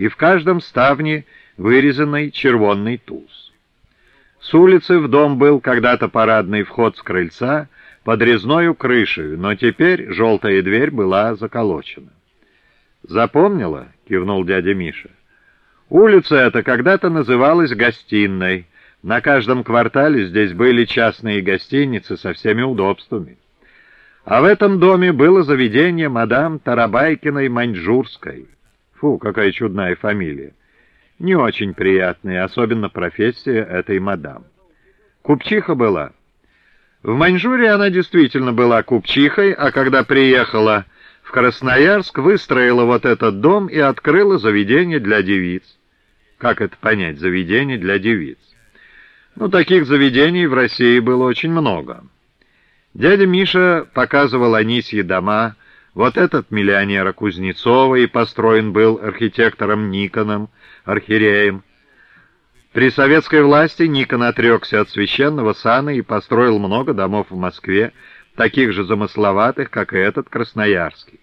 и в каждом ставне вырезанный червонный туз. С улицы в дом был когда-то парадный вход с крыльца под резною крышей, но теперь желтая дверь была заколочена. «Запомнила?» — кивнул дядя Миша. «Улица эта когда-то называлась Гостиной. На каждом квартале здесь были частные гостиницы со всеми удобствами. А в этом доме было заведение мадам Тарабайкиной Маньчжурской. Фу, какая чудная фамилия. Не очень приятная, особенно профессия этой мадам. Купчиха была. В Маньчжуре она действительно была купчихой, а когда приехала в Красноярск, выстроила вот этот дом и открыла заведение для девиц. Как это понять, заведение для девиц? Ну, таких заведений в России было очень много. Дядя Миша показывал Анисье дома. Вот этот миллионера Кузнецова и построен был архитектором Никоном, архиереем. При советской власти Никон отрекся от священного сана и построил много домов в Москве, таких же замысловатых, как и этот Красноярский.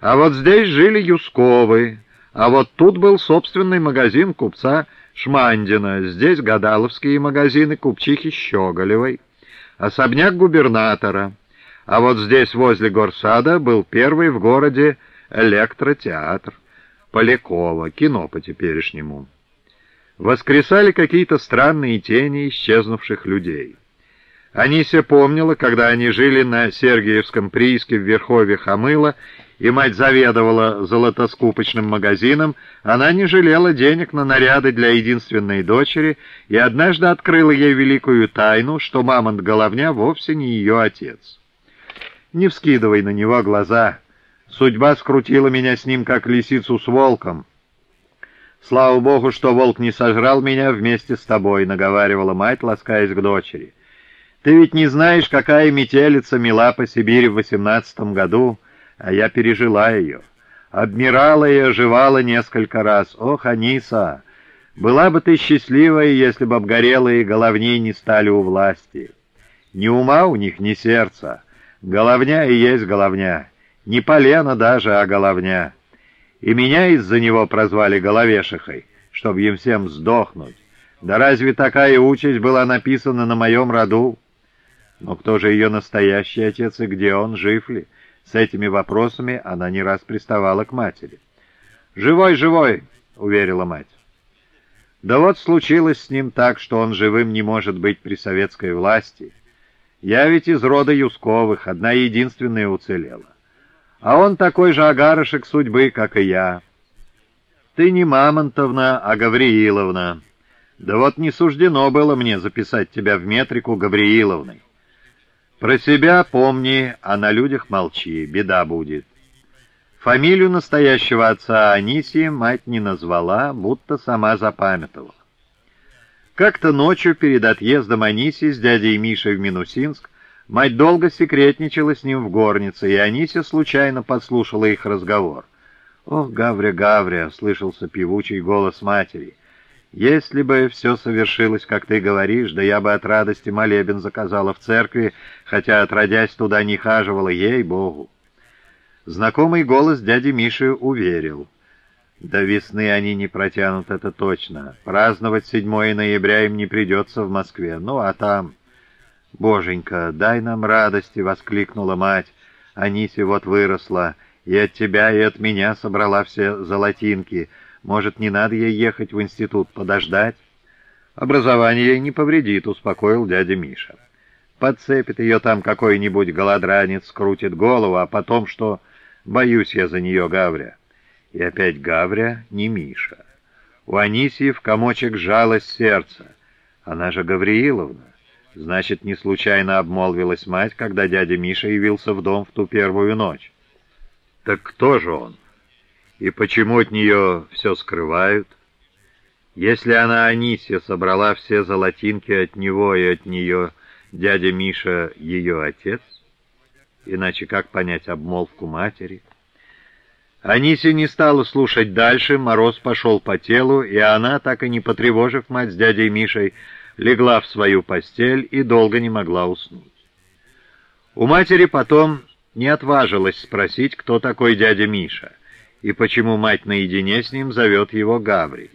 А вот здесь жили Юсковы, а вот тут был собственный магазин купца Шмандина, здесь гадаловские магазины купчихи Щеголевой особняк губернатора, а вот здесь, возле горсада, был первый в городе электротеатр Полякова, кино по-теперешнему. Воскресали какие-то странные тени исчезнувших людей. Анися помнила, когда они жили на Сергиевском прииске в Верховье Хамыла, и мать заведовала золотоскупочным магазином, она не жалела денег на наряды для единственной дочери и однажды открыла ей великую тайну, что мамонт-головня вовсе не ее отец. «Не вскидывай на него глаза. Судьба скрутила меня с ним, как лисицу с волком. Слава богу, что волк не сожрал меня вместе с тобой», — наговаривала мать, ласкаясь к дочери. «Ты ведь не знаешь, какая метелица мела по Сибири в восемнадцатом году» а я пережила ее. Обмирала и оживала несколько раз. Ох, Аниса, была бы ты счастливая, если бы обгорелые головни не стали у власти. Ни ума у них, ни сердца. Головня и есть головня. Не полено даже, а головня. И меня из-за него прозвали головешихой, чтобы им всем сдохнуть. Да разве такая участь была написана на моем роду? Но кто же ее настоящий отец и где он, жив ли? С этими вопросами она не раз приставала к матери. «Живой, живой!» — уверила мать. «Да вот случилось с ним так, что он живым не может быть при советской власти. Я ведь из рода Юсковых, одна единственная уцелела. А он такой же агарышек судьбы, как и я. Ты не Мамонтовна, а Гаврииловна. Да вот не суждено было мне записать тебя в метрику Гаврииловной. Про себя помни, а на людях молчи, беда будет. Фамилию настоящего отца Анисии мать не назвала, будто сама запамятовала. Как-то ночью перед отъездом Анисии с дядей Мишей в Минусинск мать долго секретничала с ним в горнице, и Анисия случайно подслушала их разговор. «Ох, Гавря, Гавря!» — слышался певучий голос матери. Если бы все совершилось, как ты говоришь, да я бы от радости молебен заказала в церкви, хотя, отродясь, туда не хаживала, ей-богу. Знакомый голос дяди Миши уверил. До весны они не протянут, это точно. Праздновать 7 ноября им не придется в Москве. Ну, а там... «Боженька, дай нам радости!» — воскликнула мать. Аниси вот выросла, и от тебя, и от меня собрала все золотинки — может, не надо ей ехать в институт, подождать? Образование ей не повредит, успокоил дядя Миша. Подцепит ее там какой-нибудь голодранец, скрутит голову, а потом что? Боюсь я за нее, Гавря. И опять Гавря, не Миша. У Анисии в комочек жалость сердца. Она же Гаврииловна. Значит, не случайно обмолвилась мать, когда дядя Миша явился в дом в ту первую ночь. Так кто же он? И почему от нее все скрывают? Если она, Анисия, собрала все золотинки от него и от нее, дядя Миша ее отец? Иначе как понять обмолвку матери? Анисия не стала слушать дальше, мороз пошел по телу, и она, так и не потревожив мать с дядей Мишей, легла в свою постель и долго не могла уснуть. У матери потом не отважилась спросить, кто такой дядя Миша. и почему мать наедине с ним зовет его Гаврий.